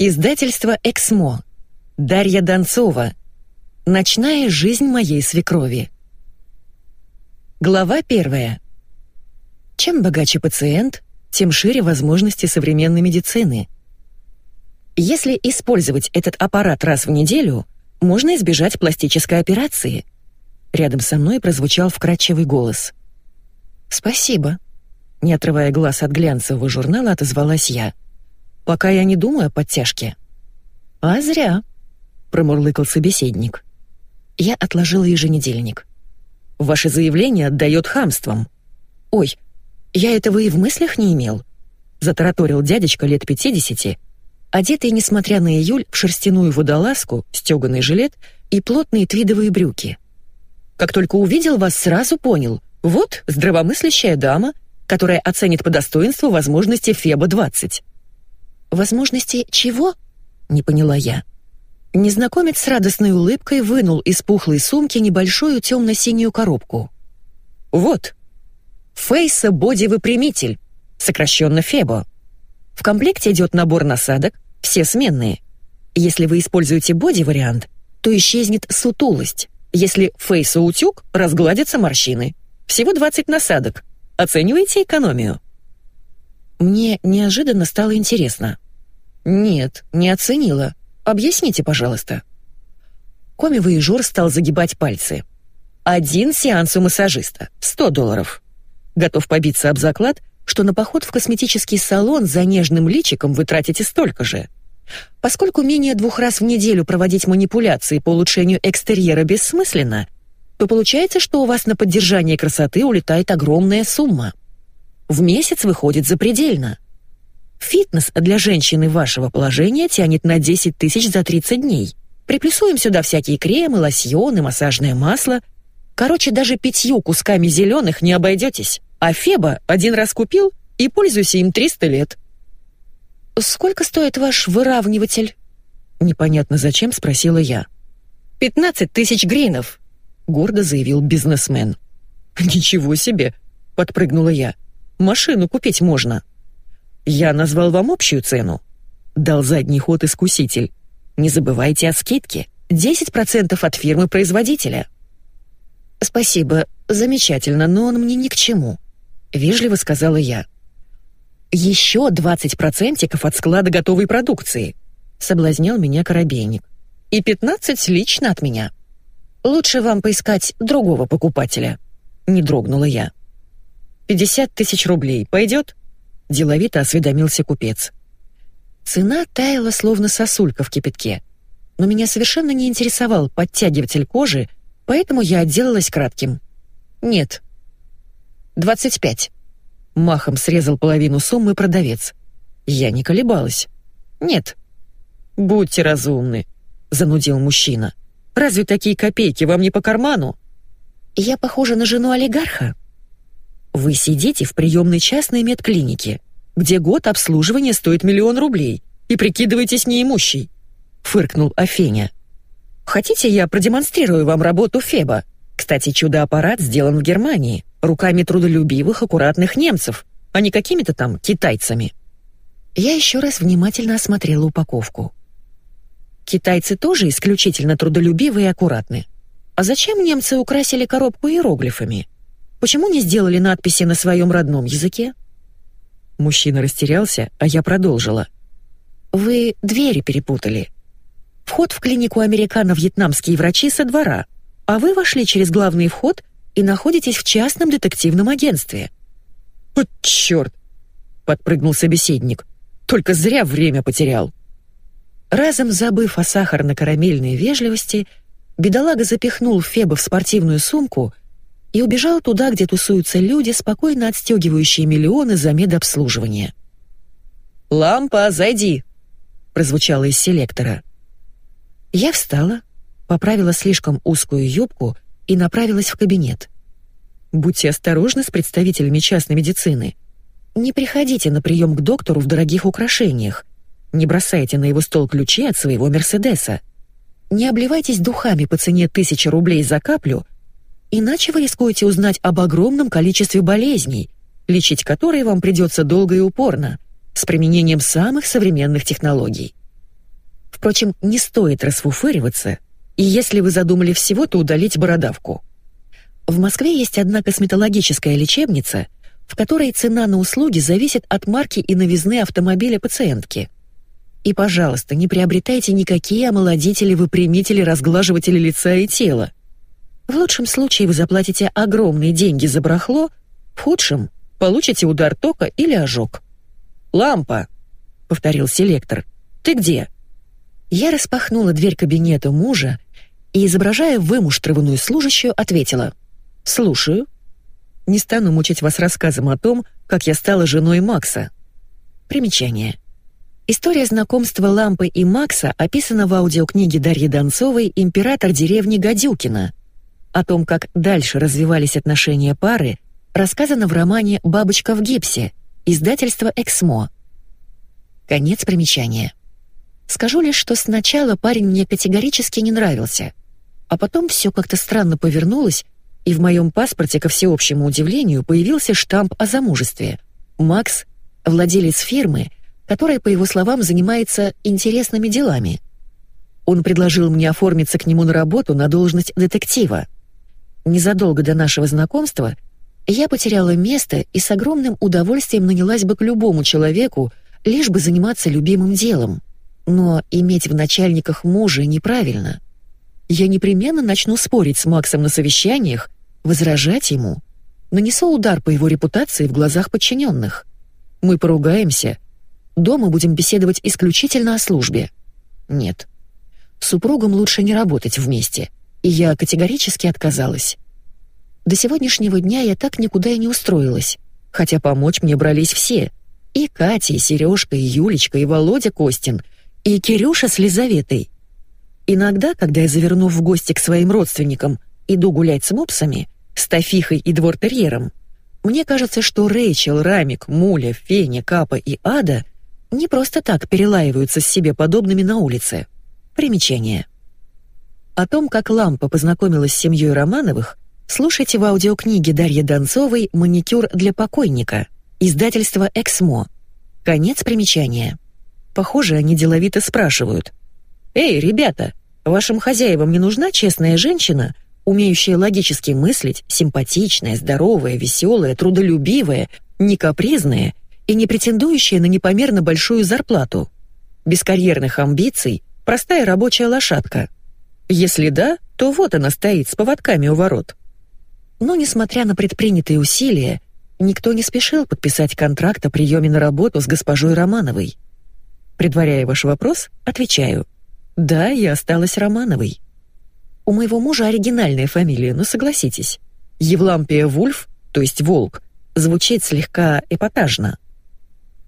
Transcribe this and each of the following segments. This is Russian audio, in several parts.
Издательство «Эксмо». Дарья Донцова. Ночная жизнь моей свекрови. Глава первая. Чем богаче пациент, тем шире возможности современной медицины. Если использовать этот аппарат раз в неделю, можно избежать пластической операции. Рядом со мной прозвучал вкрадчивый голос. «Спасибо», — не отрывая глаз от глянцевого журнала, отозвалась я. «Пока я не думаю о подтяжке». «А зря», — промурлыкал собеседник. Я отложила еженедельник. «Ваше заявление отдает хамством». «Ой, я этого и в мыслях не имел», — затараторил дядечка лет пятидесяти, одетый, несмотря на июль, в шерстяную водолазку, стеганый жилет и плотные твидовые брюки. «Как только увидел вас, сразу понял. Вот здравомыслящая дама, которая оценит по достоинству возможности Феба-20». «Возможности чего?» — не поняла я. Незнакомец с радостной улыбкой вынул из пухлой сумки небольшую темно-синюю коробку. «Вот, Фейса боди-выпрямитель, сокращенно Фебо. В комплекте идет набор насадок, все сменные. Если вы используете боди-вариант, то исчезнет сутулость. Если фейса утюг, разгладятся морщины. Всего 20 насадок. Оцениваете экономию? Мне неожиданно стало интересно. Нет, не оценила. Объясните, пожалуйста. Коми-воежор стал загибать пальцы. Один сеанс у массажиста. 100 долларов. Готов побиться об заклад, что на поход в косметический салон за нежным личиком вы тратите столько же. Поскольку менее двух раз в неделю проводить манипуляции по улучшению экстерьера бессмысленно, то получается, что у вас на поддержание красоты улетает огромная сумма. В месяц выходит запредельно. Фитнес для женщины вашего положения тянет на 10 тысяч за 30 дней. Приплюсуем сюда всякие кремы, лосьоны, массажное масло. Короче, даже пятью кусками зеленых не обойдетесь. А Феба один раз купил и пользуйся им 300 лет. «Сколько стоит ваш выравниватель?» Непонятно зачем спросила я. «Пятнадцать тысяч гринов», — гордо заявил бизнесмен. «Ничего себе!» — подпрыгнула я. «Машину купить можно». «Я назвал вам общую цену», — дал задний ход искуситель. «Не забывайте о скидке. 10% от фирмы-производителя». «Спасибо, замечательно, но он мне ни к чему», — вежливо сказала я. «Еще 20% от склада готовой продукции», — соблазнял меня коробейник. «И 15 лично от меня. Лучше вам поискать другого покупателя», — не дрогнула я. «50 тысяч рублей пойдет?» — деловито осведомился купец. Цена таяла, словно сосулька в кипятке. Но меня совершенно не интересовал подтягиватель кожи, поэтому я отделалась кратким. «Нет, «Двадцать пять». Махом срезал половину суммы продавец. Я не колебалась. «Нет». «Будьте разумны», — занудил мужчина. «Разве такие копейки вам не по карману?» «Я похожа на жену олигарха». «Вы сидите в приемной частной медклинике, где год обслуживания стоит миллион рублей, и прикидываетесь неимущей», — фыркнул Афеня. «Хотите, я продемонстрирую вам работу Феба? Кстати, чудо-аппарат сделан в Германии руками трудолюбивых, аккуратных немцев, а не какими-то там китайцами. Я еще раз внимательно осмотрела упаковку. Китайцы тоже исключительно трудолюбивые и аккуратны. А зачем немцы украсили коробку иероглифами? Почему не сделали надписи на своем родном языке? Мужчина растерялся, а я продолжила. Вы двери перепутали. Вход в клинику американо-вьетнамские врачи со двора, а вы вошли через главный вход и находитесь в частном детективном агентстве». «Вот черт!» — подпрыгнул собеседник. «Только зря время потерял». Разом забыв о сахарно-карамельной вежливости, бедолага запихнул Феба в спортивную сумку и убежал туда, где тусуются люди, спокойно отстегивающие миллионы за медобслуживание. «Лампа, зайди!» — прозвучало из селектора. Я встала, поправила слишком узкую юбку — и направилась в кабинет. Будьте осторожны с представителями частной медицины. Не приходите на прием к доктору в дорогих украшениях. Не бросайте на его стол ключи от своего Мерседеса. Не обливайтесь духами по цене тысячи рублей за каплю, иначе вы рискуете узнать об огромном количестве болезней, лечить которые вам придется долго и упорно, с применением самых современных технологий. Впрочем, не стоит расфуфыриваться, и если вы задумали всего-то удалить бородавку. В Москве есть одна косметологическая лечебница, в которой цена на услуги зависит от марки и новизны автомобиля пациентки. И, пожалуйста, не приобретайте никакие омолодители, выпрямители, разглаживатели лица и тела. В лучшем случае вы заплатите огромные деньги за барахло, в худшем — получите удар тока или ожог. «Лампа!» — повторил селектор. «Ты где?» Я распахнула дверь кабинета мужа и, изображая вымуштрованную служащую, ответила «Слушаю». Не стану мучить вас рассказом о том, как я стала женой Макса. Примечание. История знакомства Лампы и Макса описана в аудиокниге Дарьи Донцовой «Император деревни Гадюкина». О том, как дальше развивались отношения пары, рассказано в романе «Бабочка в гипсе» издательство «Эксмо». Конец примечания. Скажу лишь, что сначала парень мне категорически не нравился, а потом все как-то странно повернулось, и в моем паспорте, ко всеобщему удивлению, появился штамп о замужестве. Макс — владелец фирмы, которая, по его словам, занимается интересными делами. Он предложил мне оформиться к нему на работу на должность детектива. Незадолго до нашего знакомства я потеряла место и с огромным удовольствием нанялась бы к любому человеку, лишь бы заниматься любимым делом. Но иметь в начальниках мужа неправильно. Я непременно начну спорить с Максом на совещаниях, возражать ему. Нанесу удар по его репутации в глазах подчиненных. Мы поругаемся. Дома будем беседовать исключительно о службе. Нет. Супругам лучше не работать вместе. И я категорически отказалась. До сегодняшнего дня я так никуда и не устроилась, хотя помочь мне брались все. И Катя, и Сережка, и Юлечка, и Володя Костин — и Кирюша с Лизаветой. Иногда, когда я, завернув в гости к своим родственникам, иду гулять с мопсами, с Тафихой и двортерьером, мне кажется, что Рэйчел, Рамик, Муля, Феня, Капа и Ада не просто так перелаиваются с себе подобными на улице. Примечание. О том, как Лампа познакомилась с семьей Романовых, слушайте в аудиокниге Дарьи Донцовой «Маникюр для покойника», издательство «Эксмо». Конец примечания. Похоже, они деловито спрашивают. «Эй, ребята, вашим хозяевам не нужна честная женщина, умеющая логически мыслить, симпатичная, здоровая, веселая, трудолюбивая, не капризная и не претендующая на непомерно большую зарплату? Без карьерных амбиций, простая рабочая лошадка. Если да, то вот она стоит с поводками у ворот». Но, несмотря на предпринятые усилия, никто не спешил подписать контракт о приеме на работу с госпожой Романовой. Предваряя ваш вопрос, отвечаю. Да, я осталась Романовой. У моего мужа оригинальная фамилия, но согласитесь. Евлампия Вульф, то есть Волк, звучит слегка эпатажно.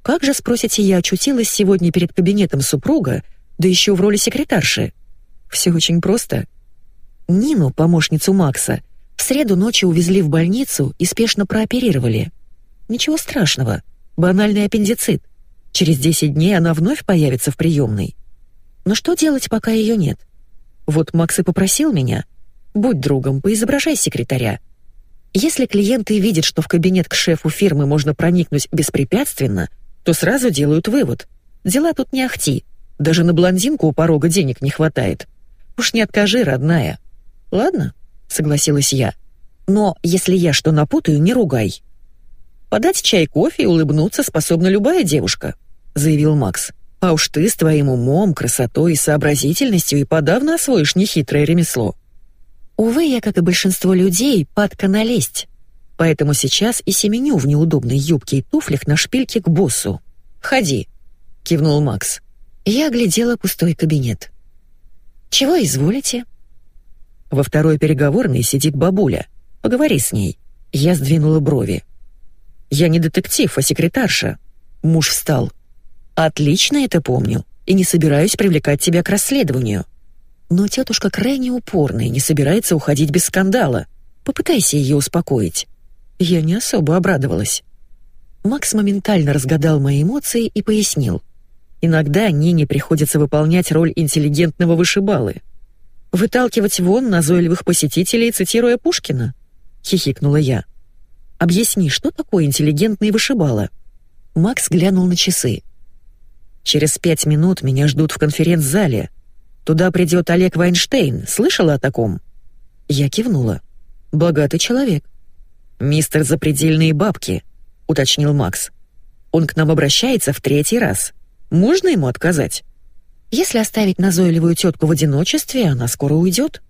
Как же, спросите, я очутилась сегодня перед кабинетом супруга, да еще в роли секретарши? Все очень просто. Нину, помощницу Макса, в среду ночью увезли в больницу и спешно прооперировали. Ничего страшного, банальный аппендицит. Через 10 дней она вновь появится в приемной. Но что делать, пока ее нет? Вот Макс и попросил меня. Будь другом, поизображай секретаря. Если клиенты видят, что в кабинет к шефу фирмы можно проникнуть беспрепятственно, то сразу делают вывод. Дела тут не ахти. Даже на блондинку у порога денег не хватает. Уж не откажи, родная. Ладно, согласилась я. Но если я что напутаю, не ругай. Подать чай, кофе и улыбнуться способна любая девушка», — заявил Макс. «А уж ты с твоим умом, красотой и сообразительностью и подавно освоишь нехитрое ремесло». Увы, я, как и большинство людей, падка налезть. Поэтому сейчас и семеню в неудобной юбке и туфлях на шпильке к боссу. «Ходи», — кивнул Макс. Я оглядела пустой кабинет. «Чего изволите?» Во второй переговорной сидит бабуля. Поговори с ней. Я сдвинула брови. Я не детектив, а секретарша. Муж встал. Отлично это помню и не собираюсь привлекать тебя к расследованию. Но тетушка крайне упорная и не собирается уходить без скандала. Попытайся ее успокоить. Я не особо обрадовалась. Макс моментально разгадал мои эмоции и пояснил. Иногда Нине приходится выполнять роль интеллигентного вышибалы. «Выталкивать вон назойливых посетителей, цитируя Пушкина?» — хихикнула я. Объясни, что такое интеллигентный вышибала?» Макс глянул на часы. Через пять минут меня ждут в конференц-зале. Туда придет Олег Вайнштейн. Слышала о таком?» Я кивнула. «Богатый человек». «Мистер Запредельные бабки», — уточнил Макс. «Он к нам обращается в третий раз. Можно ему отказать?» «Если оставить назойливую тетку в одиночестве, она скоро уйдет».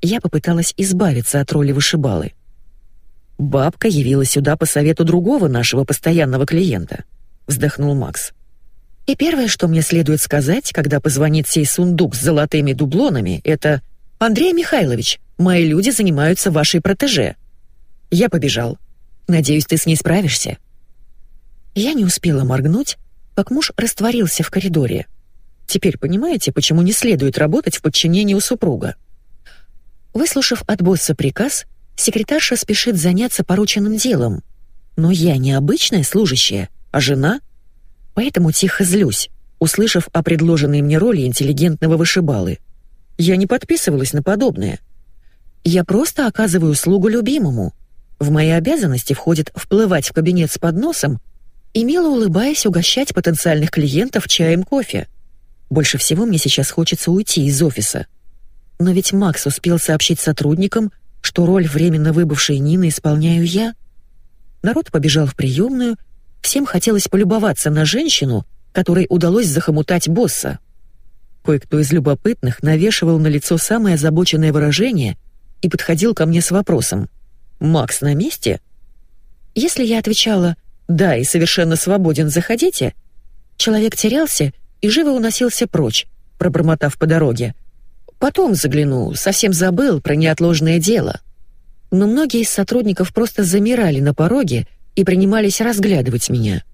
Я попыталась избавиться от роли вышибалы. «Бабка явилась сюда по совету другого нашего постоянного клиента», — вздохнул Макс. «И первое, что мне следует сказать, когда позвонит сей сундук с золотыми дублонами, это «Андрей Михайлович, мои люди занимаются вашей протеже». Я побежал. Надеюсь, ты с ней справишься. Я не успела моргнуть, как муж растворился в коридоре. Теперь понимаете, почему не следует работать в подчинении у супруга? Выслушав от босса приказ, секретарша спешит заняться порученным делом. Но я не обычная служащая, а жена. Поэтому тихо злюсь, услышав о предложенной мне роли интеллигентного вышибалы. Я не подписывалась на подобное. Я просто оказываю услугу любимому. В мои обязанности входит вплывать в кабинет с подносом и, мило улыбаясь, угощать потенциальных клиентов чаем кофе. Больше всего мне сейчас хочется уйти из офиса. Но ведь Макс успел сообщить сотрудникам, что роль временно выбывшей Нины исполняю я. Народ побежал в приемную, всем хотелось полюбоваться на женщину, которой удалось захомутать босса. Кое-кто из любопытных навешивал на лицо самое озабоченное выражение и подходил ко мне с вопросом «Макс на месте?» Если я отвечала «Да, и совершенно свободен, заходите», человек терялся и живо уносился прочь, пробормотав по дороге – Потом загляну, совсем забыл про неотложное дело. Но многие из сотрудников просто замирали на пороге и принимались разглядывать меня.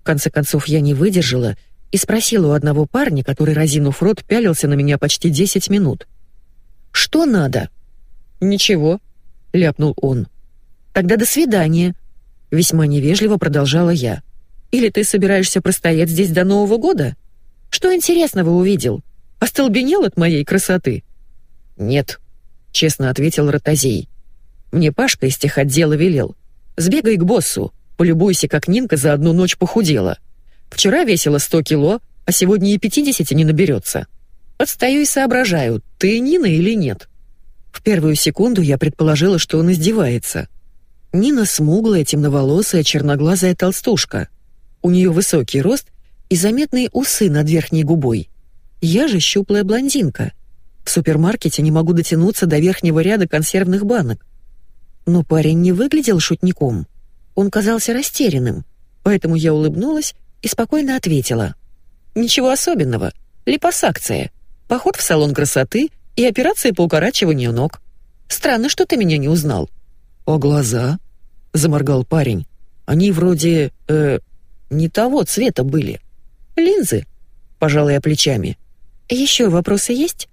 В конце концов, я не выдержала и спросила у одного парня, который, разинув рот, пялился на меня почти 10 минут. «Что надо?» «Ничего», — ляпнул он. «Тогда до свидания», — весьма невежливо продолжала я. «Или ты собираешься простоять здесь до Нового года? Что интересного увидел? Остолбенел от моей красоты?» «Нет», — честно ответил Ротозей. «Мне Пашка из тех отдела велел. Сбегай к боссу, полюбуйся, как Нинка за одну ночь похудела. Вчера весила сто кило, а сегодня и пятидесяти не наберется. Отстаю и соображаю, ты Нина или нет?» В первую секунду я предположила, что он издевается. Нина смуглая, темноволосая, черноглазая толстушка. У нее высокий рост и заметные усы над верхней губой. Я же щуплая блондинка. В супермаркете не могу дотянуться до верхнего ряда консервных банок. Но парень не выглядел шутником. Он казался растерянным, поэтому я улыбнулась и спокойно ответила. «Ничего особенного. Липосакция. Поход в салон красоты и операция по укорачиванию ног. Странно, что ты меня не узнал». «А глаза?» — заморгал парень. «Они вроде... э... не того цвета были. Линзы?» — пожал я плечами. «Еще вопросы есть?»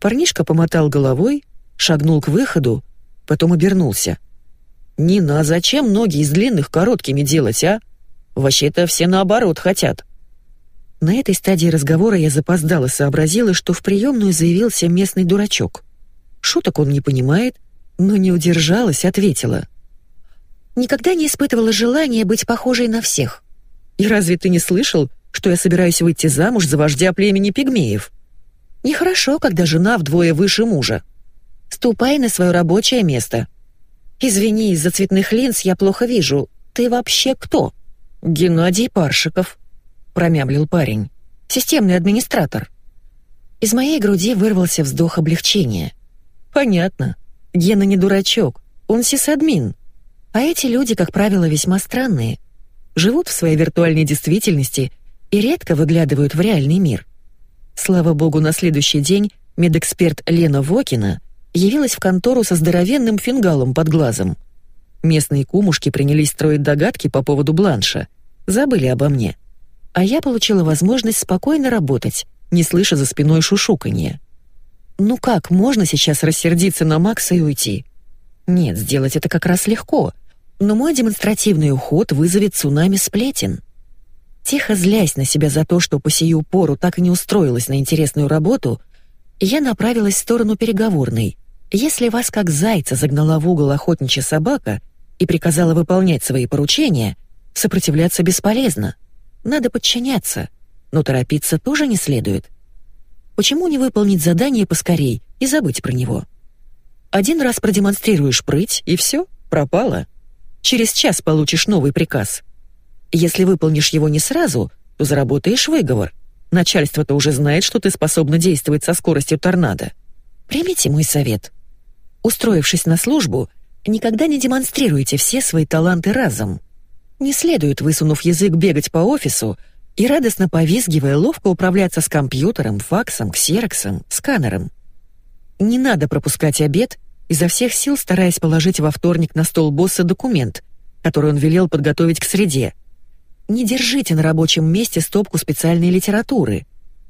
Парнишка помотал головой, шагнул к выходу, потом обернулся. «Нина, а зачем ноги из длинных короткими делать, а? Вообще-то все наоборот хотят». На этой стадии разговора я запоздала сообразила, что в приемную заявился местный дурачок. Шуток он не понимает, но не удержалась, ответила. «Никогда не испытывала желания быть похожей на всех. И разве ты не слышал, что я собираюсь выйти замуж за вождя племени пигмеев. Нехорошо, когда жена вдвое выше мужа. Ступай на свое рабочее место. Извини, из-за цветных линз я плохо вижу. Ты вообще кто? Геннадий Паршиков, промямлил парень. Системный администратор. Из моей груди вырвался вздох облегчения. Понятно. Гена не дурачок, он сисадмин. А эти люди, как правило, весьма странные. Живут в своей виртуальной действительности — и редко выглядывают в реальный мир. Слава богу, на следующий день медэксперт Лена Вокина явилась в контору со здоровенным фингалом под глазом. Местные кумушки принялись строить догадки по поводу бланша, забыли обо мне. А я получила возможность спокойно работать, не слыша за спиной шушуканье. Ну как можно сейчас рассердиться на Макса и уйти? Нет, сделать это как раз легко, но мой демонстративный уход вызовет цунами сплетен. Тихо злясь на себя за то, что по сию пору так и не устроилась на интересную работу, я направилась в сторону переговорной. Если вас как зайца загнала в угол охотничья собака и приказала выполнять свои поручения, сопротивляться бесполезно. Надо подчиняться. но торопиться тоже не следует. Почему не выполнить задание поскорей и забыть про него? Один раз продемонстрируешь прыть, и все, пропало. Через час получишь новый приказ. Если выполнишь его не сразу, то заработаешь выговор. Начальство-то уже знает, что ты способна действовать со скоростью торнадо. Примите мой совет. Устроившись на службу, никогда не демонстрируйте все свои таланты разом. Не следует, высунув язык, бегать по офису и, радостно повизгивая, ловко управляться с компьютером, факсом, ксероксом, сканером. Не надо пропускать обед, изо всех сил стараясь положить во вторник на стол босса документ, который он велел подготовить к среде. Не держите на рабочем месте стопку специальной литературы.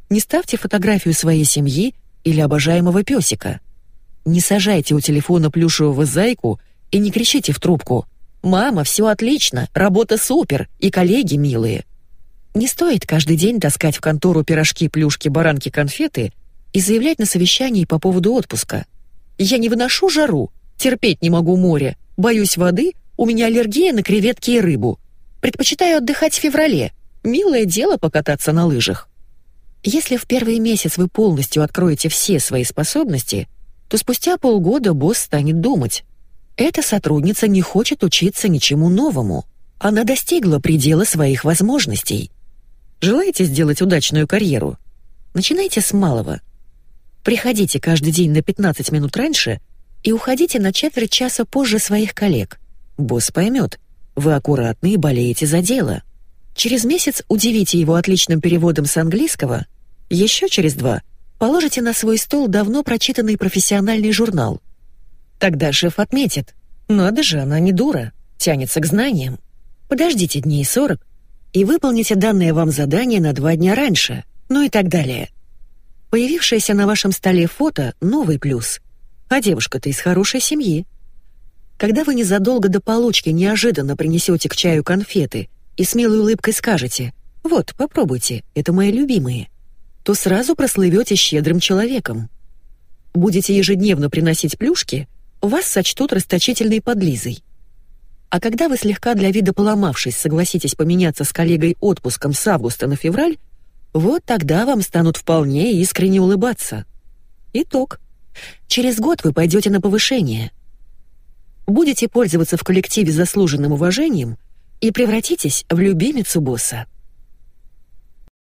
Не ставьте фотографию своей семьи или обожаемого песика. Не сажайте у телефона плюшевого зайку и не кричите в трубку «Мама, все отлично, работа супер и коллеги милые». Не стоит каждый день таскать в контору пирожки, плюшки, баранки, конфеты и заявлять на совещании по поводу отпуска. «Я не выношу жару, терпеть не могу море, боюсь воды, у меня аллергия на креветки и рыбу. Предпочитаю отдыхать в феврале. Милое дело покататься на лыжах». Если в первый месяц вы полностью откроете все свои способности, то спустя полгода босс станет думать. Эта сотрудница не хочет учиться ничему новому. Она достигла предела своих возможностей. Желаете сделать удачную карьеру? Начинайте с малого. Приходите каждый день на 15 минут раньше и уходите на четверть часа позже своих коллег. Босс поймет, вы аккуратны и болеете за дело. Через месяц удивите его отличным переводом с английского, еще через два положите на свой стол давно прочитанный профессиональный журнал. Тогда шеф отметит, надо же, она не дура, тянется к знаниям. Подождите дней сорок и выполните данное вам задание на два дня раньше, ну и так далее. Появившееся на вашем столе фото — новый плюс. А девушка-то из хорошей семьи. Когда вы незадолго до получки неожиданно принесете к чаю конфеты и смелой улыбкой скажете «Вот, попробуйте, это мои любимые», то сразу прослывете щедрым человеком. Будете ежедневно приносить плюшки, вас сочтут расточительной подлизой. А когда вы слегка для вида поломавшись согласитесь поменяться с коллегой отпуском с августа на февраль, вот тогда вам станут вполне искренне улыбаться. Итог. Через год вы пойдете на повышение. Будете пользоваться в коллективе заслуженным уважением и превратитесь в любимицу босса.